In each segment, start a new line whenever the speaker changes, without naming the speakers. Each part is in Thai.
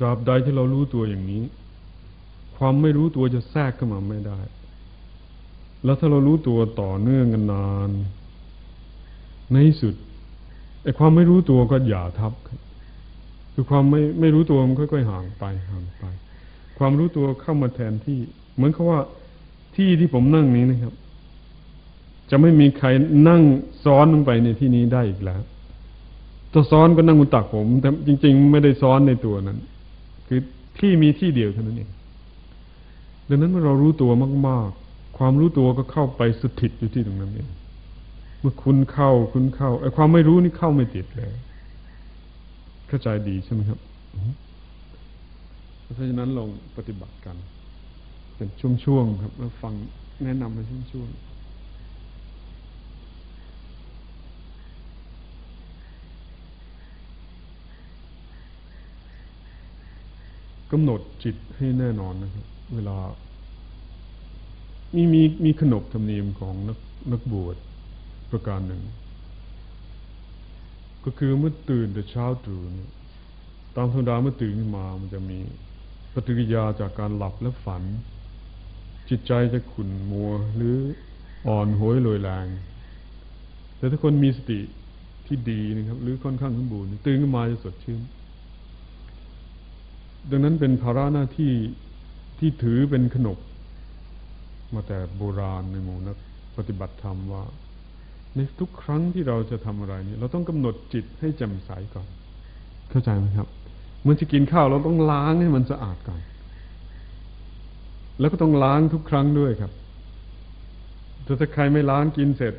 ตราบใดที่เรารู้ตัวอย่างนี้ ความไม่รู้ตัวจะแทรกเข้ามาไม่ได้ แล้วถ้าเรารู้ตัวต่อเนื่องกันนาน ในที่สุดไอ้ความไม่รู้ตัวก็อย่าทับ คือความไม่ไม่รู้ตัวมันค่อยๆห่างไปห่างไป ความรู้ตัวเข้ามาแทนที่ เหมือนกับว่าที่ที่ผมนั่งนี้นะครับ จะไม่มีใครนั่งซ้อนลงไปในที่นี้ได้อีกแล้วถ้าซ้อนก็นั่งบนตักผม แต่จริง ๆ ไม่ได้ซ้อนในตัวนั้น คือที่มีที่เดียวเท่านั้นเองดังนั้นเมื่อเรารู้ตัวมาก ๆ ความรู้ตัวก็เข้าไปสถิตอยู่ที่ตรงนั้นเองเมื่อคุณเข้าคุณเข้าไอ้ความไม่รู้นี่เข้าไม่ติดเลยเข้าใจดีใช่ไหมครับเพราะฉะนั้นลองปฏิบัติกัน เป็นช่วงๆครับแล้วฟังแนะนำไปช่วงๆ กำหนดจิตให้แน่นอนนะครับ เวลา มีมีมีขนบธรรมเนียมของนักนักบวชประการหนึ่ง ก็คือเมื่อตื่นแต่เช้าตรู่นตามธรรมดาเมื่อตื่นขึ้นมามันจะมีปฏิกิริยาจากการหลับและฝัน จิตใจจะขุ่นมัวหรืออ่อนโหยลอยแรงแต่ถ้าคนมีสติที่ดีนะครับ หรือค่อนข้างสมบูรณ์ตื่นขึ้นมาจะสดชื่น ดังนั้นเป็นภาระหน้าที่ที่ถือเป็นขนบ มาแต่โบราณในหมู่นักปฏิบัติธรรมว่า ในทุกครั้งที่เราจะทำอะไรนี่เราต้องกำหนดจิตให้แจ่มใสก่อน เข้าใจไหมครับเมื่อจะกินข้าวเราต้องล้างให้มันสะอาดก่อน แล้วก็ต้องล้างทุกครั้งด้วยครับแต่ถ้าใครไม่ล้างกินเสร็จ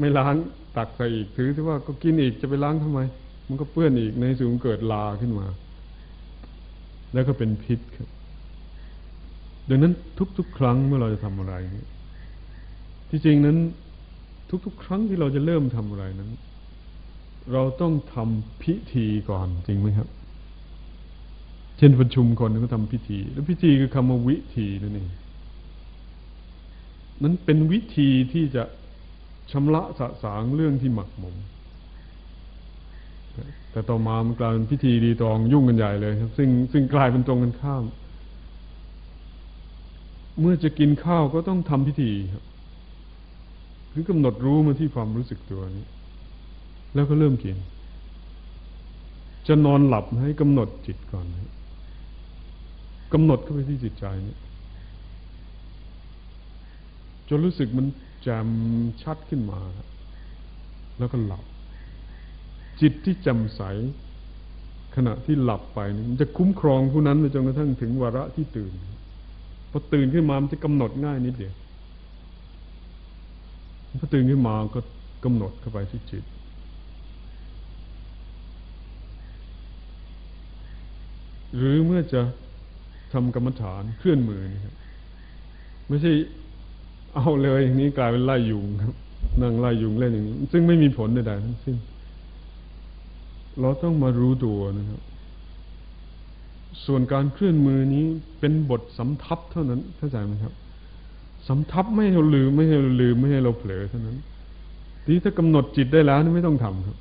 ไม่ล้างตักใส่อีกถือที่ว่าก็กินอีกจะไปล้างทำไม มันก็เปื้อนอีกในสูงเกิดลาขึ้นมา แล้วก็เป็นพิษครับ ดังนั้นทุกๆ ครั้งเมื่อเราจะทำอะไร ที่จริงนั้น ทุกๆ ครั้งที่เราจะเริ่มทำอะไรนั้น เราต้องทำพิธีก่อนจริงไหมครับ เช่นประชุมคนก็ทำพิธี แล้วพิธีคือคำว่าวิธีนั่นเองนั้นเป็นวิธีที่จะชำระสะสางเรื่องที่หมักหมม แต่ต่อมามันกลายเป็นพิธีดีตองยุ่งกันใหญ่เลยครับ ซึ่งซึ่งกลายเป็นตรงกันข้าม เมื่อจะกินข้าวก็ต้องทำพิธีครับคือกำหนดรู้มาที่ความรู้สึกตัวนี้ แล้วก็เริ่มกิน จะนอนหลับให้กำหนดจิตก่อนกำหนดเข้าไปที่จิตใจนี้จนรู้สึกมันแจ่มชัดขึ้นมา แล้วก็หลับ จิตที่จำใส ขณะที่หลับไปมันจะคุ้มครองผู้นั้นไปจนกระทั่งถึงวาระที่ตื่นพอตื่นขึ้นมามันจะกำหนดง่ายนิดเดียวพอตื่นขึ้นมาก็กำหนดเข้าไปที่จิตหรือเมื่อจะทำกรรมฐานเคลื่อนมือนี่ครับไม่ใช่เอาเลยอย่างนี้กลายเป็นไล่ยุงครับนั่งไล่ยุงเล่นอย่างนี้ ซึ่งไม่มีผลใดๆทั้งสิ้น เราต้องมารู้ตัวนะครับ ส่วนการเคลื่อนมือนี้เป็นบทสำทับเท่านั้นเข้าใจไหมครับสำทับไม่ให้เราลืมไม่ให้เราลืมไม่ให้เราเผลอเท่านั้นทีถ้ากำหนดจิตได้แล้วนี่ไม่ต้องทำครับ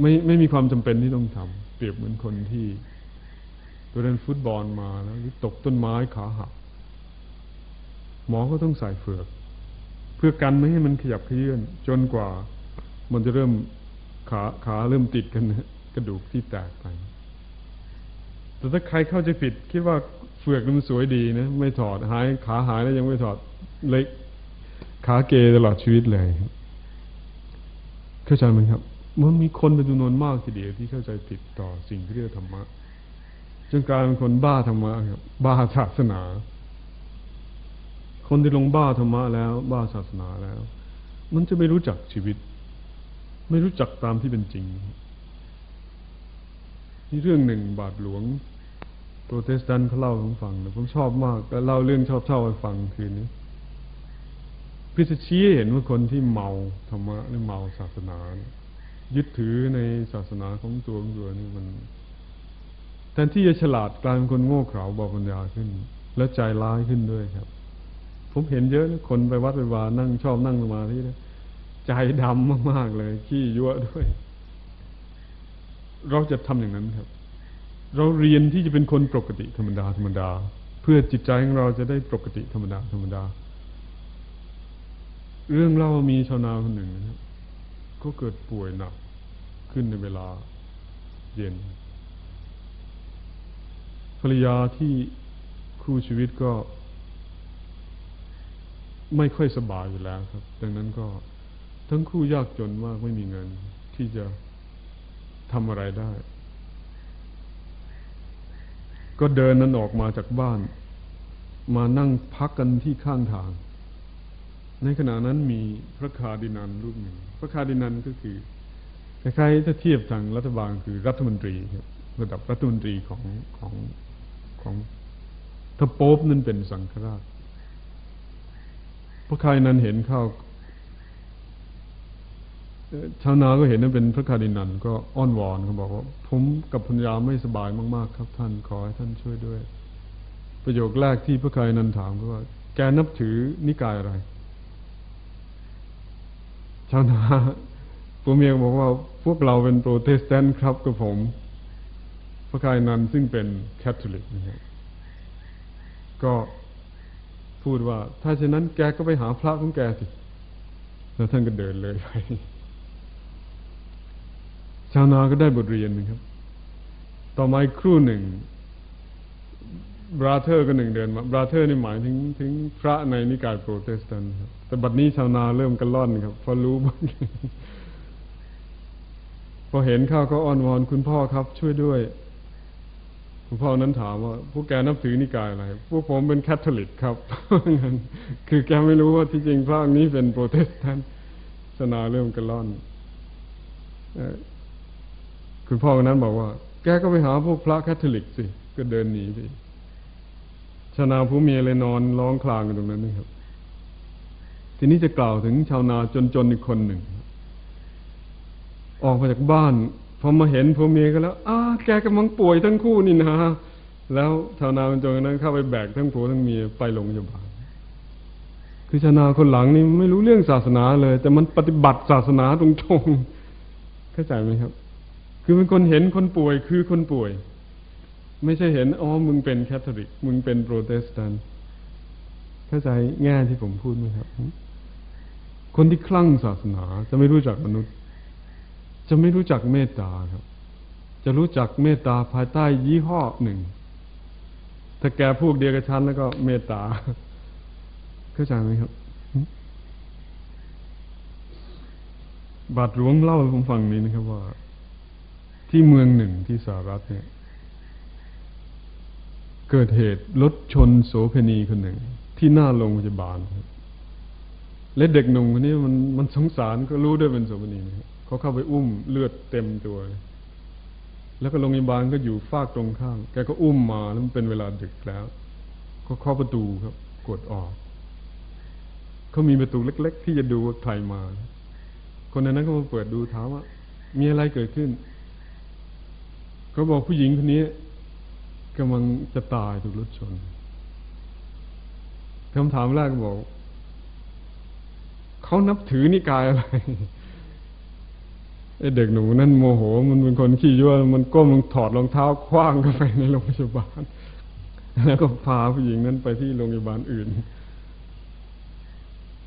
ไม่ไม่มีความจำเป็นที่ต้องทำเปรียบเหมือนคนที่ไปเล่นฟุตบอลมาแล้วตกต้นไม้ขาหักหมอก็ต้องใส่เฟือก เพื่อกันไม่ให้มันขยับเขยื่อนจนกว่ามันจะเริ่ม ขาขาเริ่มติดกันกระดูกที่แตกไป แต่ถ้าใครเข้าใจผิด คิดว่าเฟือกมันสวยดีนะ ไม่ถอดหายขาหายแล้วยังไม่ถอดเล็ก ขาเกยตลอดชีวิตเลยเข้าใจไหมครับ มันมีคนเป็นจำนวนมากทีเดียวที่เข้าใจผิดต่อสิ่งที่เรียกธรรมะจนกลายเป็นคนบ้าธรรมะครับ บ้าศาสนา คนที่ลงบ้าธรรมะแล้ว บ้าศาสนาแล้ว มันจะไม่รู้จักชีวิต ไม่รู้จักตามที่เป็นจริง นี่เรื่องหนึ่งบาทหลวง โปรเตสแตนต์เขาเล่าให้ผมฟังผมชอบมากแต่เล่าเรื่องชอบเช่าให้ฟังคืนนี้พิจชี้เห็นว่าคนที่เมาธรรมะหรือเมาศาสนา ยึดถือในศาสนาของตัวของตัวนี่มันแทนที่จะฉลาดกลายเป็นคนโง่เขลาบอปัญญาขึ้น และใจร้ายขึ้นด้วยครับ ผมเห็นเยอะนะคนไปวัดไปวานั่งชอบนั่งสมาธินะ ใจดำมากๆเลย ขี้ยั่วด้วย เราจะทำอย่างนั้นครับ เราเรียนที่จะเป็นคนปกติธรรมดาธรรมดา เพื่อจิตใจของเราจะได้ปกติธรรมดาธรรมดา เรื่องเล่ามีชาวนาคนหนึ่งนะครับก็เกิดป่วยหนักขึ้นในเวลา เย็น ภรรยาที่คู่ชีวิตก็ ไม่ค่อยสบายอยู่แล้วครับ ดังนั้นก็ ทั้งคู่ยากจนมากไม่มีเงิน ที่จะทำอะไรได้ ก็เดินนั้นออกมาจากบ้าน มานั่งพักกันที่ข้างทาง ในขณะนั้นมีพระคาดินันรูปหนึ่ง พระคาดินันก็คือคล้ายๆถ้าเทียบทางรัฐบาลคือรัฐมนตรีครับระดับรัฐมนตรีของของของถ้าโป๊บนั้นเป็นสังฆราชพระคาดินันเห็นเข้า ชาวนาก็เห็นนั้นเป็นพระคาดินันก็อ้อนวอนเขาบอกว่าผมกับภรรยาไม่สบายมาก ๆ ครับ ท่านขอให้ท่านช่วยด้วย ประโยคแรกที่พระคาร์ดินัลถามก็ว่า แกนับถือนิกายอะไร ชาวนาตัวเมียบอกว่าพวกเราเป็นโปรเตสแตนต์ครับครับผม พระคาร์ดินัลซึ่งเป็นแคทอลิกนะครับก็พูดว่า ถ้าเช่นนั้นแกก็ไปหาพระของแกสิแล้วท่านก็เดินเลยไป ชาวนาก็ได้บทเรียนนะครับ ต่อมาครู่หนึ่ง brother องค์หนึ่งเดินมา brother นี่หมายถึงถึงพระในนิกายโปรเตสแตนต์ครับแต่บัดนี้ชาวนาเริ่มกะล่อนครับพอรู้บ้างพอเห็นเข้าก็อ้อนวอนคุณพ่อครับ ช่วยด้วย คุณพ่อนั้นถามว่าพวกแกนับถือนิกายอะไรพวกผมเป็นแคทอลิกครับคือแกไม่รู้ว่าที่จริงพระนี้เป็นโปรเตสแตนต์ชาวนาเริ่มกันล่อน คุณพ่อคนนั้นบอกว่า แกก็ไปหาพวกพระแคทอลิกสิ ก็เดินหนีไปชาวนาผู้มีเลยนอนร้องคลางกันตรงนั้นนะครับ ทีนี้จะกล่าวถึงชาวนาจนๆอีกคนหนึ่ง ออกมาจากบ้านพอมาเห็นผัวเมียก็แล้วอ้าแกกำลังป่วยทั้งคู่นี่นะแล้วชาวนาจนๆนั้นเข้าไปแบกทั้งผัวทั้งเมียไปโรงพยาบาลคือชาวนาคนหลังนี่ไม่รู้เรื่องศาสนาเลย แต่มันปฏิบัติศาสนาตรงๆเข้าใจไหมครับ คือเป็นคนเห็นคนป่วยคือคนป่วย ไม่ใช่เห็นอ๋อมึงเป็นแคทอลิก มึงเป็นโปรเตสแตนต์เข้าใจแง่ที่ผมพูดไหมครับ คนที่คลั่งศาสนา จะไม่รู้จักมนุษย์ จะไม่รู้จักเมตตาครับ จะรู้จักเมตตาภายใต้ยี่ห้อหนึ่ง ถ้าแกพูดเดียวกับฉันแล้วก็เมตตา เข้าใจไหมครับบาทหลวงเล่าให้ผมฟังนี้นะครับว่า ที่เมืองหนึ่งที่สหรัฐเนี่ยเกิดเหตุรถชนโสเพณีคนหนึ่ง ที่หน้าโรงพยาบาล และเด็กหนุ่มคนนี้มันมันสงสารก็รู้ด้วยเป็นโสเพณีเขาเข้าไปอุ้มเลือดเต็มตัว แล้วก็โรงพยาบาลก็อยู่ฟากตรงข้ามแกก็อุ้มมาแล้วมันเป็นเวลาดึกแล้ว ก็เคาะประตูครับกดออกเขามีประตูเล็ก ๆ ที่จะดูว่าใครมา คนนั้นก็มาเปิดดูถามว่ามีอะไรเกิดขึ้น เขาบอกผู้หญิงคนนี้กำลังจะตายถูกรถชนคำถามแรกบอก เขานับถือนิกายอะไรไอเด็กหนูนั่นโมโห มันเป็นคนขี้ยั่วมันก้มถอดรองเท้าขว้างเข้าไปในโรงพยาบาล แล้วก็พาผู้หญิงนั้นไปที่โรงพยาบาลอื่น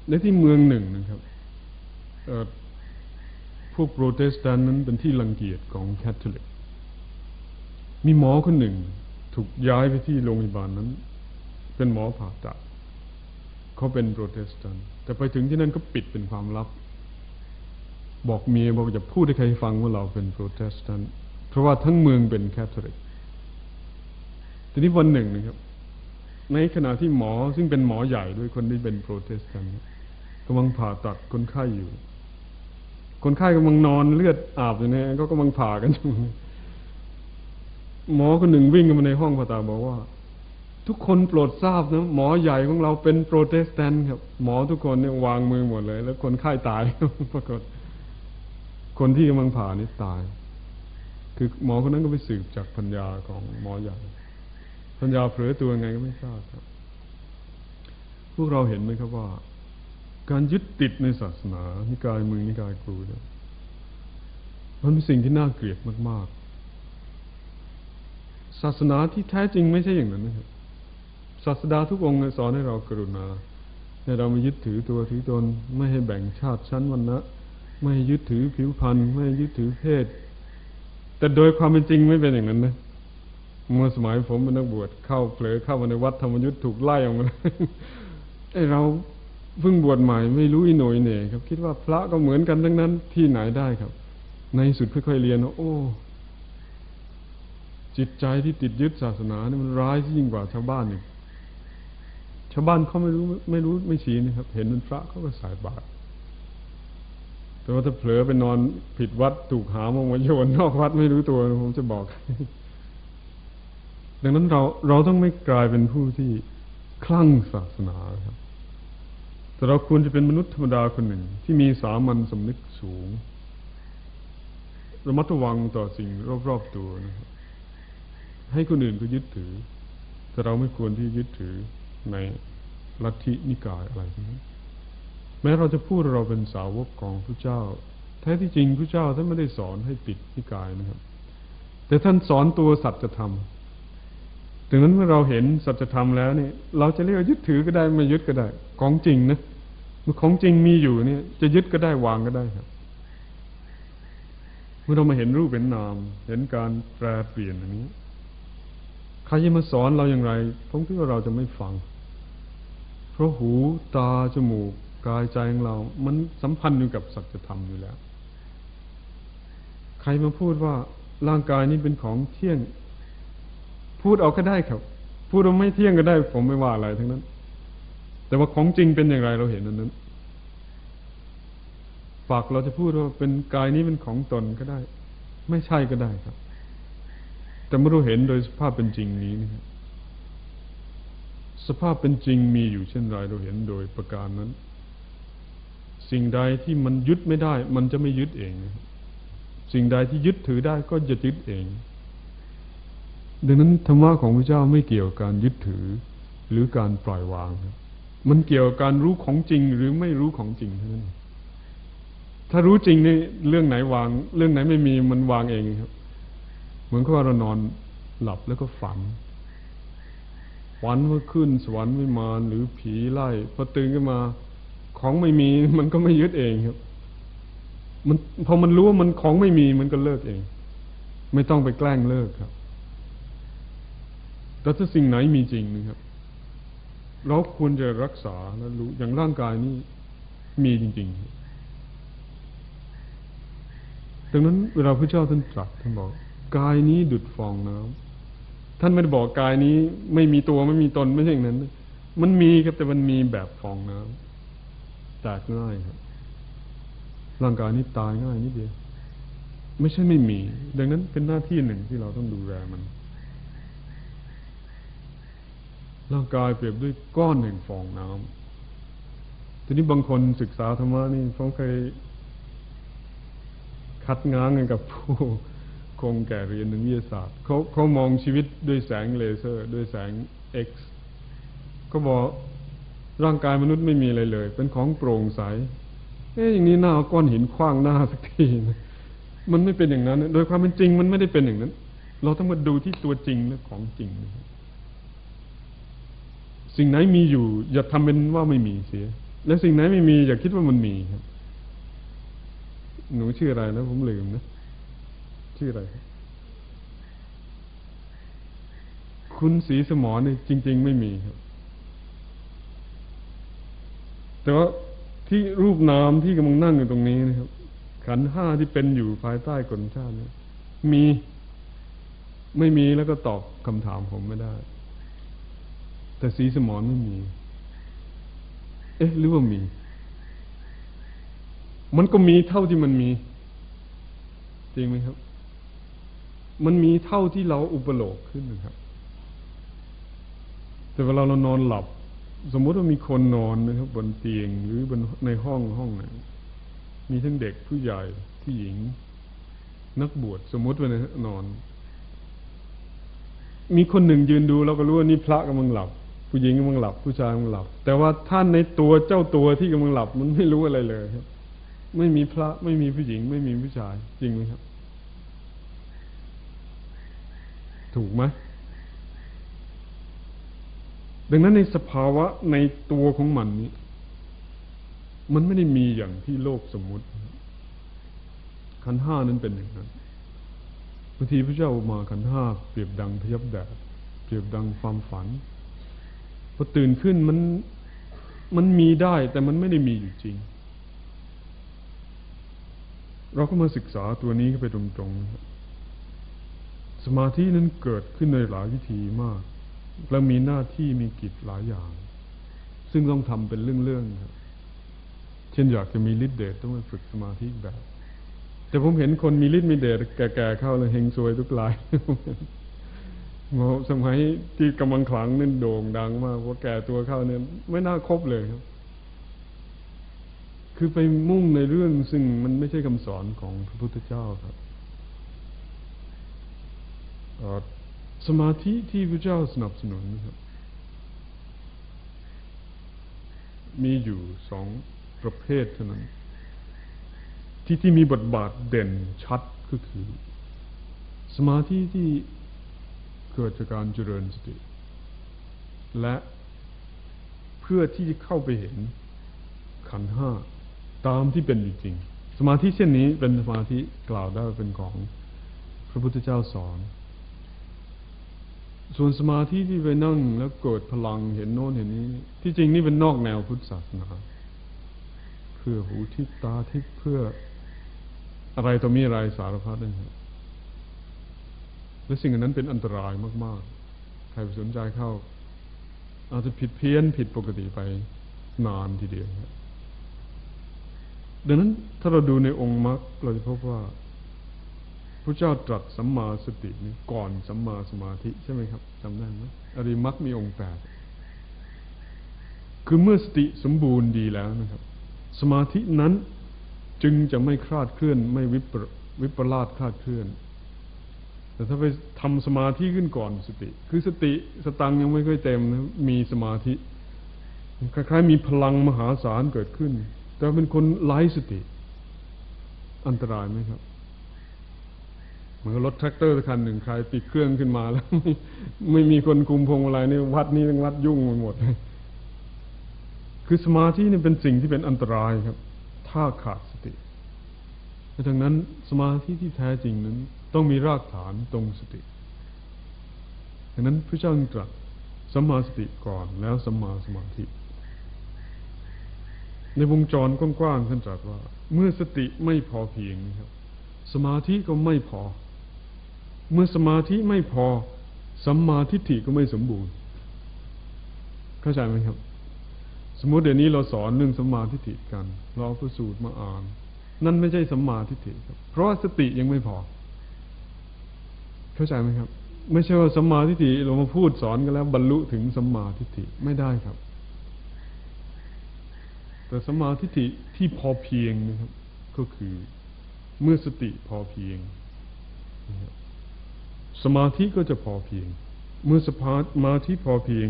ในที่เมืองหนึ่งนะครับพวกโปรเตสแตนต์นั้นเป็นที่รังเกียจของแคทอลิก มีหมอคนหนึ่ง ถูกย้ายไปที่โรงพยาบาลนั้น เป็นหมอผ่าตัดเขาเป็นโปรเตสแตนต์แต่ไปถึงที่นั่นก็ปิดเป็นความลับ บอกเมียบอกอย่าพูดให้ใครฟังว่าเราเป็นโปรเตสแตนต์เพราะว่าทั้งเมืองเป็นแคทอลิกทีนี้วันหนึ่งนะครับ ในขณะที่หมอซึ่งเป็นหมอใหญ่ด้วยคนที่เป็นโปรเตสแตนต์กำลังผ่าตัดคนไข้อยู่ คนไข้กำลังนอนเลือดอาบอยู่เนี่ยก็กำลังผ่ากันอยู่ หมอคนหนึ่งวิ่งมาในห้องผ่าตัดบอกว่า ทุกคนโปรดทราบนะหมอใหญ่ของเราเป็นโปรเตสแตนต์ครับ หมอทุกคนเนี่ยวางมือหมดเลย แล้วคนไข้ตายปรากฏ คนที่กำลังผ่านี่ตาย คือหมอคนนั้นก็ไปสืบจากพัญญาของหมอใหญ่พัญญาเผลอตัวไงก็ไม่ทราบครับ พวกเราเห็นไหมครับว่า การยึดติดในศาสนานิกายมือนิกายครูเนี่ยมันเป็นสิ่งที่น่าเกลียดมาก ศาสนาที่แท้จริงไม่ใช่อย่างนั้นนะครับศาสดาทุกองค์สอนให้เรากรุณาให้เราไม่ยึดถือตัวถือตนไม่ให้แบ่งชาติชั้นวรรณะไม่ให้ยึดถือผิวพรรณไม่ให้ยึดถือเพศ แต่โดยความเป็นจริงไม่เป็นอย่างนั้นนะเมื่อสมัยผมเป็นนักบวชเข้าเผลอเข้ามาในวัดธรรมยุทธ์ถูกไล่ออกมาไอเราเพิ่งบวชใหม่ไม่รู้อีหน่ยเหน่ครับ คิดว่าพระก็เหมือนกันทั้งนั้นที่ไหนได้ครับ ในสุดค่อยๆเรียนว่าโอ้ จิตใจที่ติดยึดศาสนาเนี่ยมันร้ายยิ่งกว่าชาวบ้านอีกชาวบ้านเขาไม่รู้ไม่รู้ไม่ชี้นะครับ เห็นเป็นพระเขาก็ใส่บาตรแต่ว่าถ้าเผลอไปนอนผิดวัดถูกหามองมาโยนนอกวัดไม่รู้ตัวผมจะบอก ดังนั้นเราเราต้องไม่กลายเป็นผู้ที่คลั่งศาสนาครับ แต่เราควรจะเป็นมนุษย์ธรรมดาคนหนึ่ง ที่มีสามัญสำนึกสูงระมัดระวังต่อสิ่งรอบๆตัวนะครับ ให้คนอื่นก็ยึดถือ แต่เราไม่ควรที่ยึดถือในลัทธินิกายอะไรทั้งนั้นแม้เราจะพูดเราเป็นสาวกของพระเจ้า แท้ที่จริงพระเจ้าท่านไม่ได้สอนให้ติดนิกายนะครับ แต่ท่านสอนตัวสัจธรรมดังนั้นเมื่อเราเห็นสัจธรรมแล้วเนี่ย เราจะเรียกยึดถือก็ได้ไม่ยึดก็ได้ ของจริงนะเมื่อของจริงมีอยู่เนี่ย จะยึดก็ได้วางก็ได้ครับ เมื่อเรามาเห็นรูปเป็นนาม เห็นการแปรเปลี่ยนอย่างนี้ ใครจะมาสอนเราอย่างไรผมคิดว่าเราจะไม่ฟัง เพราะหูตาจมูกกายใจของเรา มันสัมพันธ์อยู่กับสัจธรรมอยู่แล้ว ใครมาพูดว่าร่างกายนี้เป็นของเที่ยง พูดเอาก็ได้ครับ พูดว่าไม่เที่ยงก็ได้ ผมไม่ว่าอะไรทั้งนั้น แต่ว่าของจริงเป็นอย่างไรเราเห็นนั้นนั้นปากเราจะพูดว่าเป็นกายนี้เป็นของตนก็ได้ ไม่ใช่ก็ได้ครับ แต่เมื่อเราเห็นโดยสภาพเป็นจริงนี้นะสภาพเป็นจริงมีอยู่เช่นไรเราเห็นโดยประการนั้น สิ่งใดที่มันยึดไม่ได้ มันจะไม่ยึดเอง สิ่งใดที่ยึดถือได้ก็จะยึดเอง ดังนั้นธรรมะของพระเจ้าไม่เกี่ยวกับการยึดถือหรือการปล่อยวาง มันเกี่ยวกับการรู้ของจริงหรือไม่รู้ของจริงเท่านั้นถ้ารู้จริงนี่เรื่องไหนวาง เรื่องไหนไม่มีมันวางเองครับ เหมือนกับว่าเรานอนหลับแล้วก็ฝันฝันว่าขึ้นสวรรค์วิมานหรือผีไล่พอตื่นขึ้นมา ของไม่มีมันก็ไม่ยึดเองครับ มันพอมันรู้ว่ามันของไม่มีมันก็เลิกเอง ไม่ต้องไปแกล้งเลิกครับแต่ถ้าสิ่งไหนมีจริงนะครับเราควรจะรักษาและรู้อย่างร่างกายนี้มีจริงๆดังนั้นเวลาพระเจ้าท่านตรัสท่านบอก กายนี้ดุดฟองน้ำท่านไม่ได้บอกกายนี้ ไม่มีตัวไม่มีตนไม่ใช่อย่างนั้น มันมีครับแต่มันมีแบบฟองน้ำแตกง่ายครับร่างกายนี้ตายง่ายนิดเดียวไม่ใช่ไม่มี ดังนั้นเป็นหน้าที่หนึ่งที่เราต้องดูแลมัน ร่างกายเปรียบด้วยก้อนแห่งฟองน้ำทีนี้บางคนศึกษาธรรมะนี่เขาเคย คัดง้างกันกับผู้ คงแก่เรียนทางวิทยาศาสตร์เขาเขามองชีวิตด้วยแสงเลเซอร์ ด้วยแสงเอ็กซ์เขาบอกร่างกายมนุษย์ไม่มีอะไรเลย เป็นของโปร่งใสเอ๊ะอย่างนี้หน้าก้อนหินคว้างหน้าสักทีนะมันไม่เป็นอย่างนั้น โดยความเป็นจริงมันไม่ได้เป็นอย่างนั้น เราต้องมาดูที่ตัวจริงและของจริง สิ่งไหนมีอยู่ อย่าทำเป็นว่าไม่มีเสีย และสิ่งไหนไม่มี อย่าคิดว่ามันมีครับ หนูชื่ออะไรนะผมลืมนะ ชื่ออะไร คุณสีสมอนี่จริง ๆ ไม่มีครับ แต่ว่าที่รูปนามที่กำลังนั่งอยู่ตรงนี้นะครับ ขันห้าที่เป็นอยู่ภายใต้กลชาติเนี่ยมีไม่มีแล้วก็ตอบคำถามผมไม่ได้ แต่สีสมอนไม่มี เอ๊ะหรือว่ามี มันก็มีเท่าที่มันมี จริงไหมครับ มันมีเท่าที่เราอุปโลกขึ้นนะครับ แต่เวลาเรานอนหลับ สมมติว่ามีคนนอนนะครับ บนเตียงหรือบนในห้องห้องไหนมีทั้งเด็กผู้ใหญ่ผู้หญิง นักบวชสมมติว่านนอน มีคนหนึ่งยืนดูเราก็รู้ว่านี่พระกำลังหลับ ผู้หญิงกำลังหลับ ผู้ชายกำลังหลับ แต่ว่าท่านในตัวเจ้าตัวที่กำลังหลับ มันไม่รู้อะไรเลยครับ ไม่มีพระไม่มีผู้หญิง ไม่มีผู้ชาย จริงไหมครับ ถูกไหมดังนั้นในสภาวะในตัวของมันนี้ มันไม่ได้มีอย่างที่โลกสมมุติ ขันห้านั้นเป็นอย่างนั้นบางทีพระเจ้ามาขันห้าเปรียบดังพยับแดดเปรียบดังความฝันพอตื่นขึ้นมันมันมีได้แต่มันไม่ได้มีอยู่จริง เราก็มาศึกษาตัวนี้ก็ไปตรงๆ สมาธินั้นเกิดขึ้นในหลายวิธีมาก และมีหน้าที่มีกิจหลายอย่าง ซึ่งต้องทำเป็นเรื่องๆครับเช่นอยากจะมีฤทธิ์เดชต้องไปฝึกสมาธิแบบ แต่ผมเห็นคนมีฤทธิ์มีเดชแก่ๆเข้าเลยเฮงซวยทุกรายโมสมัยที่กำลังขลังนั่นโด่งดังมากว่าแก่ตัวเข้าเนี่ยไม่น่าคบเลยครับ คือไปมุ่งในเรื่องซึ่งมันไม่ใช่คำสอนของพระพุทธเจ้าครับ สมาธิที่พระเจ้าสนับสนุนครับมีอยู่สองประเภทเท่านั้น ที่ที่มีบทบาทเด่นชัดก็คือ สมาธิที่เกิดจากการเจริญสติ และเพื่อที่จะเข้าไปเห็นขันห้าตามที่เป็นจริง สมาธิเช่นนี้เป็นสมาธิกล่าวได้เป็นของพระพุทธเจ้าสอน ส่วนสมาธิที่ไปนั่งแล้วเกิดพลังเห็นโน้นเห็นนี้ ที่จริงนี่เป็นนอกแนวพุทธศาสนาเพื่อหูทิพตาทิพเพื่ออะไรต่อมีอะไรสารพัดนั่นครับและสิ่งนั้นเป็นอันตรายมาก ๆ ใครไปสนใจเข้า อาจจะผิดเพี้ยนผิดปกติไปนานทีเดียวดังนั้นถ้าเราดูในองค์มรรคเราจะพบว่า พระเจ้าตรัสสัมมาสตินี่ก่อนสัมมาสมาธิใช่ไหมครับจำได้ไหมอริมรรคมีองค์แปดคือเมื่อสติสมบูรณ์ดีแล้วนะครับ สมาธินั้นจึงจะไม่คลาดเคลื่อนไม่วิปวิปลาสคลาดเคลื่อน แต่ถ้าไปทำสมาธิขึ้นก่อนสติ คือสติสตังยังไม่ค่อยเต็มนะมีสมาธิคล้ายๆมีพลังมหาศาลเกิดขึ้น แต่เป็นคนไร้สติ อันตรายไหมครับ เหมือนรถแทรกเตอร์คันหนึ่งใครติดเครื่องขึ้นมาแล้ว ไม่ไม่มีคนคุมพวงมาลัยนี่วัดนี้เป็นวัดยุ่งไปหมด คือสมาธินี่เป็นสิ่งที่เป็นอันตรายครับ ถ้าขาดสติดังนั้นสมาธิที่แท้จริงนั้น ต้องมีรากฐานตรงสติดังนั้นพระเจ้าตรัสสัมมาสติก่อนแล้วสัมมาสมาธิ ในวงจรกว้างๆท่านตรัสว่า เมื่อสติไม่พอเพียงครับสมาธิก็ไม่พอ เมื่อสมาธิไม่พอสัมมาทิฏฐิก็ไม่สมบูรณ์ เข้าใจไหมครับ สมมติเดี๋ยวนี้เราสอนเรื่องสัมมาทิฏฐิกัน เราเอาพระสูตรมาอ่าน นั่นไม่ใช่สัมมาทิฏฐิครับ เพราะสติยังไม่พอ เข้าใจไหมครับ ไม่ใช่ว่าสัมมาทิฏฐิเรามาพูดสอนกันแล้ว บรรลุถึงสัมมาทิฏฐิไม่ได้ครับ แต่สัมมาธิที่พอเพียงนะครับ ก็คือเมื่อสติพอเพียง สมาธิก็จะพอเพียง เมื่อสมาธิพอเพียง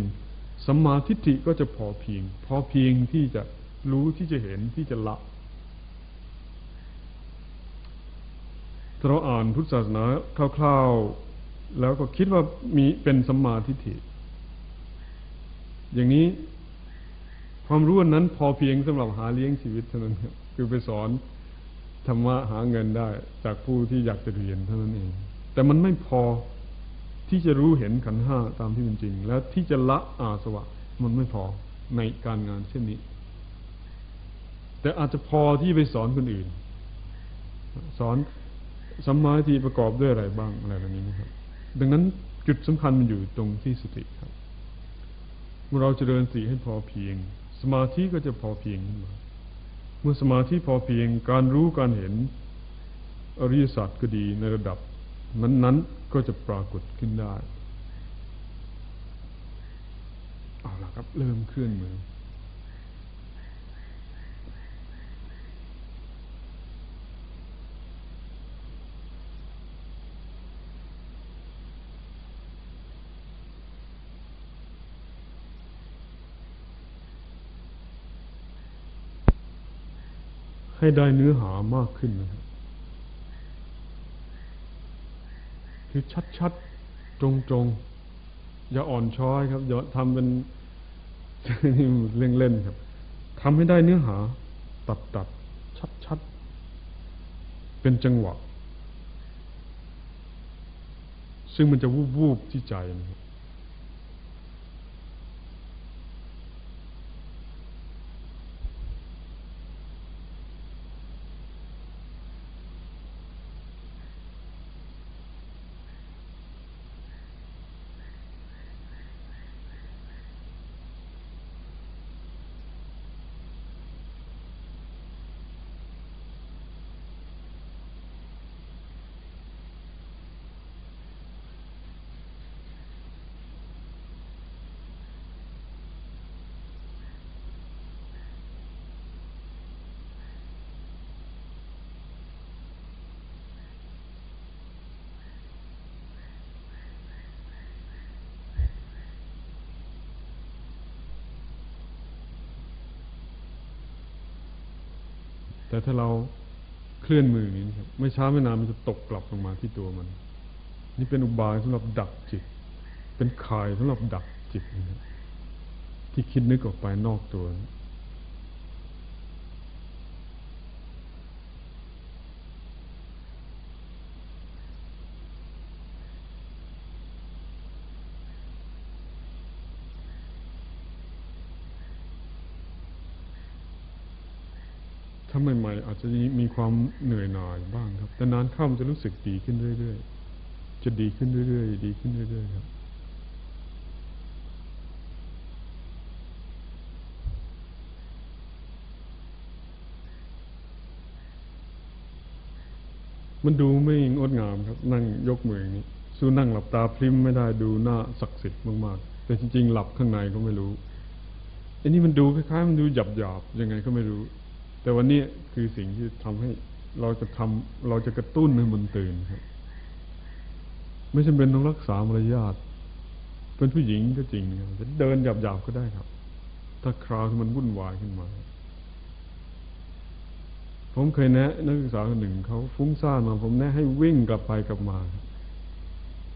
สมาธิิก็จะพอเพียง พอเพียงที่จะรู้ที่จะเห็นที่จะละเราอ่านพุทธศาสนาคร่าวๆ แล้วก็คิดว่ามีเป็นสมาธิิอย่างนี้ความรู้นั้นพอเพียงสำหรับหาเลี้ยงชีวิตเท่านั้นครับคือไปสอนธรรมะหาเงินได้จากผู้ที่อยากจะเรียนเท่านั้นเอง แต่มันไม่พอที่จะรู้เห็นขันห้าตามที่เป็นจริง แล้วที่จะละอาสวะ มันไม่พอในการงานเช่นนี้ แต่อาจจะพอที่ไปสอนคนอื่น สอนสัมมาทิประกอบด้วยอะไรบ้างอะไรแบบนี้นะครับ ดังนั้นจุดสำคัญมันอยู่ตรงที่สติครับเมื่อเราจเจริญสีให้พอเพียง สมาธิก็จะพอเพียงขึ้นมาเมื่อสมาธิพอเพียงการรู้การเห็นอริยสัจก็ดีในระดับ นั้นๆก็จะปรากฏขึ้นได้ เอาละครับ เริ่มเคลื่อนมือ ให้ได้เนื้อหามากขึ้นนะครับ คือชัดๆ ตรงๆ อย่าอ่อนช้อยครับอย่าทำเป็นนี่เล่นเล่นครับทำให้ได้เนื้อหา ตัดตัดชัดชัดเป็นจังหวะ ซึ่งมันจะวูบวูบที่ใจนะครับ แต่ถ้าเราเคลื่อนมืออย่างนี้ครับไม่ช้าไม่นานมันจะตกกลับลงมาที่ตัวมัน นี่เป็นอุบายสำหรับดักจิต เป็นข่ายสำหรับดักจิตนะครับที่คิดนึกออกไปนอกตัวนะาใหม่ๆ อาจจะมีความเหนื่อยหน่ายบ้างครับ แต่นานเข้ามันจะรู้สึกดีขึ้นเรื่อยๆ จะดีขึ้นเรื่อยๆ ดีขึ้นเรื่อยๆ ครับ มันดูไม่งดงามครับ นั่งยกมืออย่างนี้สู้นั่งหลับตาพริมไม่ได้ดูหน้าศักดิ์สิทธิ์มากๆ แต่จริงๆ หลับข้างในก็ไม่รู้อันนี้มันดูคล้ายๆ มันดูหยาบๆ ยังไงก็ไม่รู้ แต่วันนี้คือสิ่งที่ทำให้เราจะทำเราจะกระตุ้นให้มันตื่นครับ ไม่จำเป็นต้องรักษามารยาทเป็นผู้หญิงก็จริงครับจะเดินหยาบๆก็ได้ครับ ถ้าคราวที่มันวุ่นวายขึ้นมา ผมเคยแนะ นักศึกษาคนหนึ่งเขาฟุ้งซ่านมา ผมแนะให้วิ่งกลับไปกลับมา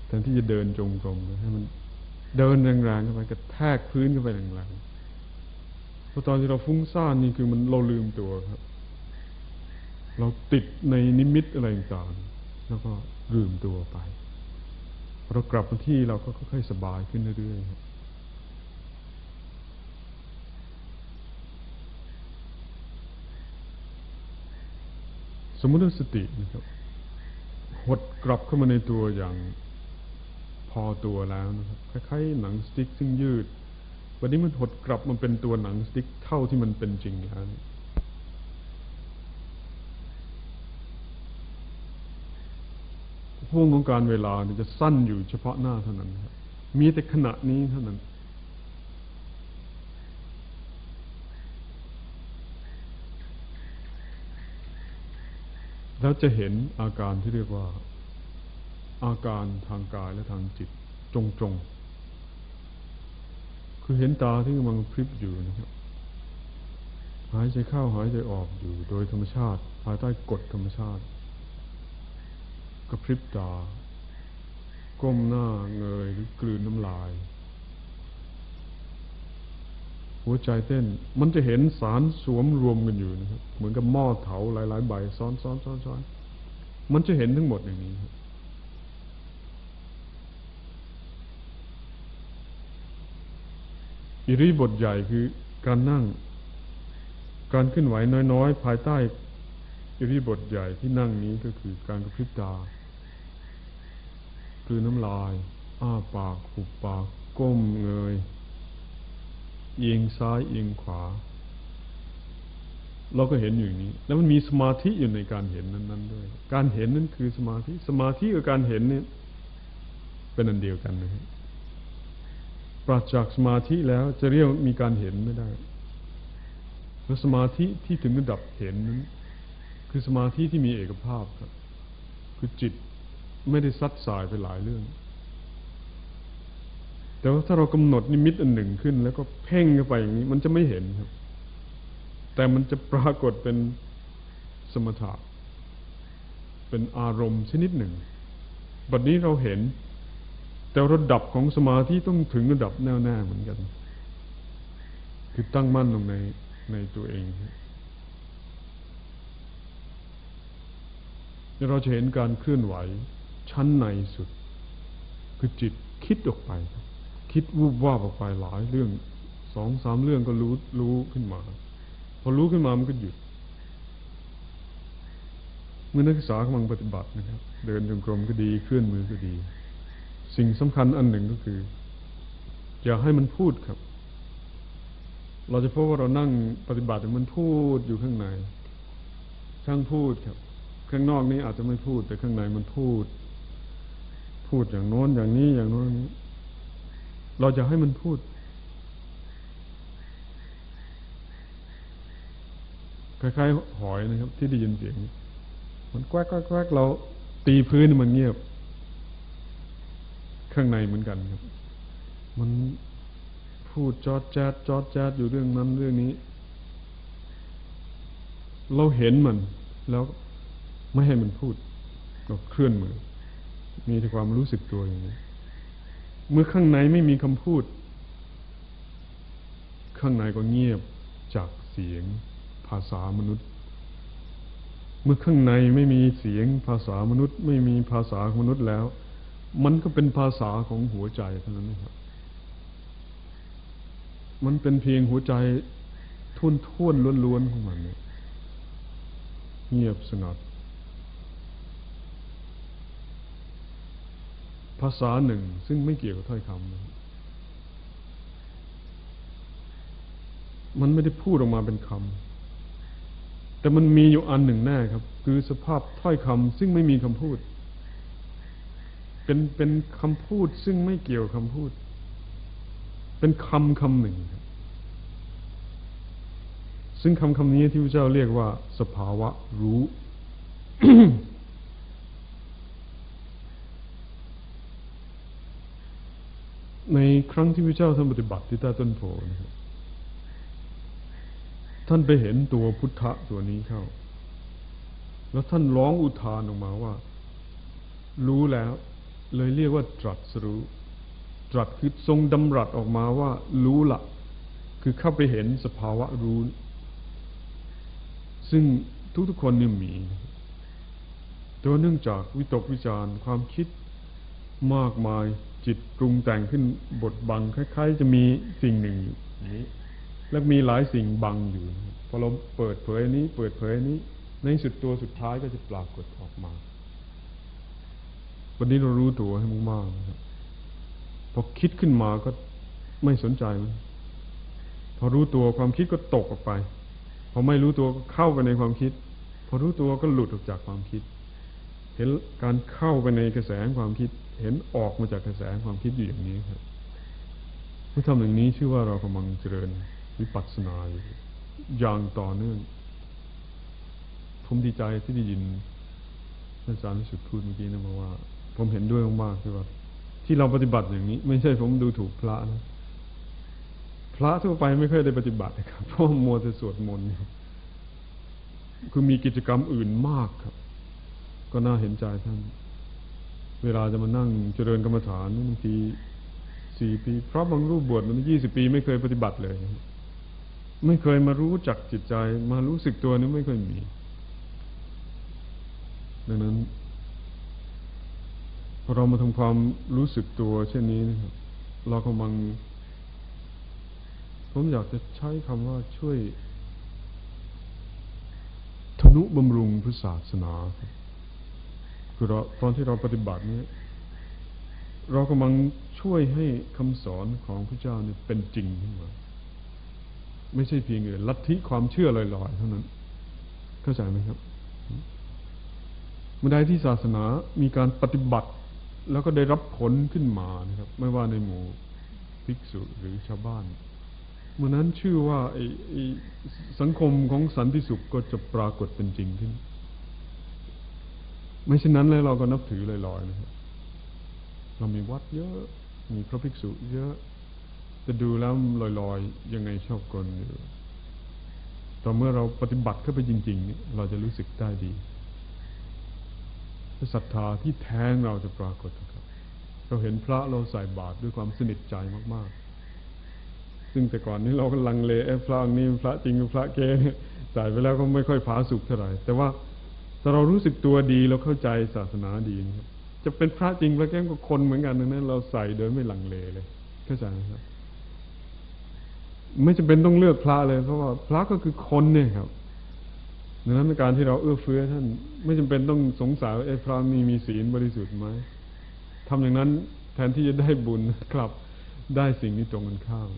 แทนที่จะเดินจงกรมให้มันเดินแรงๆเข้าไปกระแทกพื้นเข้าไปแรงๆ พราะตอนที่เราฟุ้งซ่านนี่คือมันเราลืมตัวครับ เราติดในนิมิตอะไรต่างๆแล้วก็ลืมตัวไปเรากลับมาที่เราก็ค่อยๆสบายขึ้นเรื่อยๆครับสมมติว่าสตินะครับหดกลับเข้ามาในตัวอย่างพอตัวแล้วนะครับคล้ายๆหนังสติ๊กซึ่งยืด วันนี้มันหดกลับมันเป็นตัวหนังสติ๊กเท่าที่มันเป็นจริงแล้วห่วงของการเวลาจะสั้นอยู่เฉพาะหน้าเท่านั้นครับมีแต่ขณะนี้เท่านั้น แล้วจะเห็นอาการที่เรียกว่า อาการทางกายและทางจิต จงจง คือเห็นตาที่กำลังพริบอยู่นะครับหายใจเข้าหายใจออกอยู่ โดยธรรมชาติ ภายใต้กฎธรรมชาติกระพริบตา ก้มหน้าเงยหรือกลืนน้ำลาย หัวใจเต้น มันจะเห็นสารสวมรวมกันอยู่นะครับ เหมือนกับหม้อเถาหลาย ๆ ใบ ซ้อนซ้อนซ้อนซ้อนมันจะเห็นทั้งหมดอย่างนี้ครับ อิริบทใหญ่คือการนั่ง การขึ้นไหวน้อยๆ ภายใต้อิริบทใหญ่ที่นั่งนี้ก็คือการกระพริบตาคือน้ำลาย อ้าปากหุบปาก ก้มเงย เอียงซ้ายเอียงขวา เราก็เห็นอยู่างนี้ แล้วมันมีสมาธิอยู่ในการเห็นนั้นๆด้วย การเห็นนั้นคือสมาธิ สมาธิกับการเห็นนี่เป็นอันเดียวกันนะครับ ปราศจากสมาธิแล้วจะเรียกมีการเห็นไม่ได้ แล้วสมาธิที่ถึงระดับเห็นนั้นคือสมาธิที่มีเอกภาพครับ คือจิตไม่ได้ซัดสายไปหลายเรื่อง แต่ว่าถ้าเรากำหนดนิมิตอันหนึ่งขึ้น แล้วก็เพ่งเข้าไปอย่างนี้ มันจะไม่เห็นครับ แต่มันจะปรากฏเป็นสมถะเป็นอารมณ์ชนิดหนึ่ง บัดนี้เราเห็น แต่ระดับของสมาธิต้องถึงระดับแน่วแน่เหมือนกัน คือตั้งมั่นลงในในตัวเองเราจะเห็นการเคลื่อนไหวชั้นในสุด คือจิตคิดออกไป คิดวูบว่าออกไปหลายเรื่องสองสามเรื่องก็รู้รู้ขึ้นมา พอรู้ขึ้นมามันก็หยุด เมื่อนักศึกษากำลังปฏิบัตินะครับ เดินจงกรมก็ดีเคลื่อนมือก็ดี สิ่งสำคัญอันหนึ่งก็คือ อย่าให้มันพูดครับ เราจะพบว่าเรานั่งปฏิบัติมันพูดอยู่ข้างใน ช่างพูดครับ ข้างนอกนี้อาจจะไม่พูด แต่ข้างในมันพูด พูดอย่างโน้นอย่างนี้อย่างโน้นนี้เราจะให้มันพูด คล้ายๆหอยนะครับ ที่ได้ยินเสียง มันแกวกแกวกเราตีพื้นมันเงียบ ข้างในเหมือนกันครับ มันพูดจอดแจดจอดแจดอยู่เรื่องนั้นเรื่องนี้ เราเห็นมัน แล้วไม่ให้มันพูดเราเคลื่อนมือ มีแต่ความรู้สึกตัวอย่างนี้ เมื่อข้างในไม่มีคำพูด ข้างในก็เงียบจากเสียงภาษามนุษย์ เมื่อข้างในไม่มีเสียงภาษามนุษย์ ไม่มีภาษามนุษย์แล้ว มันก็เป็นภาษาของหัวใจเท่านั้นนะครับ มันเป็นเพียงหัวใจทุ่นทุ่นล้วนๆของมันเนี่ยเงียบสงัด ภาษาหนึ่งซึ่งไม่เกี่ยวกับถ้อยคำมันไม่ได้พูดออกมาเป็นคำแต่มันมีอยู่อันหนึ่งแน่ครับ คือสภาพถ้อยคำซึ่งไม่มีคำพูด เป็นเป็นคำพูดซึ่งไม่เกี่ยวคำพูด เป็นคำคำหนึ่ง ซึ่งคำคำนี้ที่พระเจ้าเรียกว่า สภาวะรู้ ในครั้งที่พระเจ้าท่านปฏิบัติที่ใต้ต้นโพนะครับท่านไปเห็นตัวพุทธะตัวนี้เข้า แล้วท่านร้องอุทานออกมาว่า รู้แล้ว เลยเรียกว่าตรัสรู้ ตรัสคือทรงดำรัสออกมาว่า รู้ละคือเข้าไปเห็นสภาวะรู้ ซึ่งทุกๆคนนี่มีตัวเนื่องจากวิตกวิจารความคิดมากมายจิตปรุงแต่งขึ้นบทบังคล้าย ๆ จะมีสิ่งหนึ่งอยู่นี้และมีหลายสิ่งบังอยู่พอเราเปิดเผยนี้ เปิดเผยนี้ ในสุดตัวสุดท้ายก็จะปรากฏออกมา วันนี้เรารู้ตัวให้มากๆพอคิดขึ้นมาก็ไม่สนใจมัน พอรู้ตัวความคิดก็ตกออกไป พอไม่รู้ตัวก็เข้าไปในความคิด พอรู้ตัวก็หลุดออกจากความคิด เห็นการเข้าไปในกระแสความคิด เห็นออกมาจากกระแสความคิดอยู่อย่างนี้ครับเมื่อทำอย่างนี้ชื่อว่าเรากำลังเจริญวิปัสสนาอยู่อย่างต่อเนื่อง ผมดีใจที่ได้ยินอาจารย์สุดพูดเมื่อกี้นะว่า ผมเห็นด้วยมากๆที่ว่า ที่เราปฏิบัติอย่างนี้ ไม่ใช่ผมดูถูกพระนะพระทั่วไปไม่เคยได้ปฏิบัติครับเพราะมัวแต่สวดมนต์คือมีกิจกรรมอื่นมากครับ ก็น่าเห็นใจท่าน เวลาจะมานั่งเจริญกรรมฐานบางทีสี่ปีเพราะบางรูปบวชมันยี่สิบปีไม่เคยปฏิบัติเลย ไม่เคยมารู้จักจิตใจ มารู้สึกตัวนี้ไม่เคยมี ดังนั้น พอเรามาทำความรู้สึกตัวเช่นนี้นะครับเรากำลัง ผมอยากจะใช้คำว่าช่วยทนุบำรุงพุทธศาสนาคือเราตอนที่เราปฏิบัตินี้ เรากำลังช่วยให้คำสอนของพระเจ้าเนี่ยเป็นจริงขึ้นมาไม่ใช่เพียงเอลัทธิความเชื่อลอยๆเท่านั้น เข้าใจไหมครับเมื่อใดที่ศาสนามีการปฏิบัติ แล้วก็ได้รับผลขึ้นมานะครับ ไม่ว่าในหมู่ภิกษุหรือชาวบ้านเมื่อนั้นชื่อว่าไอ้สังคมของสันติสุขก็จะปรากฏเป็นจริงขึ้น ไม่เช่นนั้นเลยเราก็นับถือลอยๆนะครับเรามีวัดเยอะมีพระภิกษุเยอะจะดูแล้วลอยๆ ยังไงชอบกลอยู่แต่เมื่อเราปฏิบัติเข้าไปจริง ๆ เราจะรู้สึกได้ดี ศรัทธาที่แท้งเราจะปรากฏครับ เราเห็นพระเราใส่บาตรด้วยความสนิทใจมาก ๆ ซึ่งแต่ก่อนนี้เราก็ลังเลเอะพระองค์นี้พระจริงพระเก๊เนี่ยใส่ไปแล้วก็ไม่ค่อยผาสุกเท่าไหร่แต่ว่าถ้าเรารู้สึกตัวดีเราเข้าใจศาสนาดีนะครับจะเป็นพระจริงพระแก้ก็คนเหมือนกันนั้นเราใส่โดยไม่ลังเลเลยเข้าใจไหมครับ ไม่จำเป็นต้องเลือกพระเลย เพราะว่าพระก็คือคนเนี่ยครับ ดังนั้นการที่เราเอื้อเฟื้อท่าน ไม่จำเป็นต้องสงสัยว่าเอะพระนี้มีศีลบริสุทธิ์ไหมทำอย่างนั้นแทนที่จะได้บุญกลับได้สิ่งนี้ตรงกันข้าม